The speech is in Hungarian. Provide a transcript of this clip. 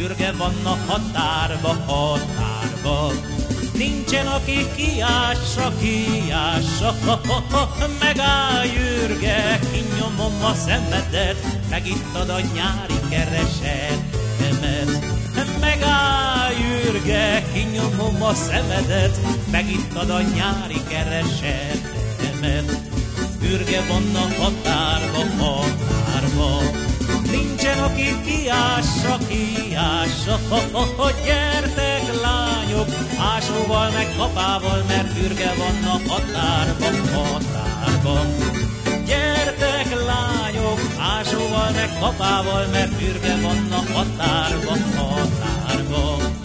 fürge vannak határba, határba. Nincsen, aki kiássa, kiássa, megáll jürge, kinyomom a szemedet, megittad a nyári keresetemet. Megáll jürge, kinyomom a szemedet, megittad a nyári keresetemet. Ürge van határba, határba, nincsen, aki kiássa, gyertek lányok, ásóval meg kapával, mert ürge van a határban, határban. Gyertek lányok, ásóval meg kapával, mert ürge van a határban.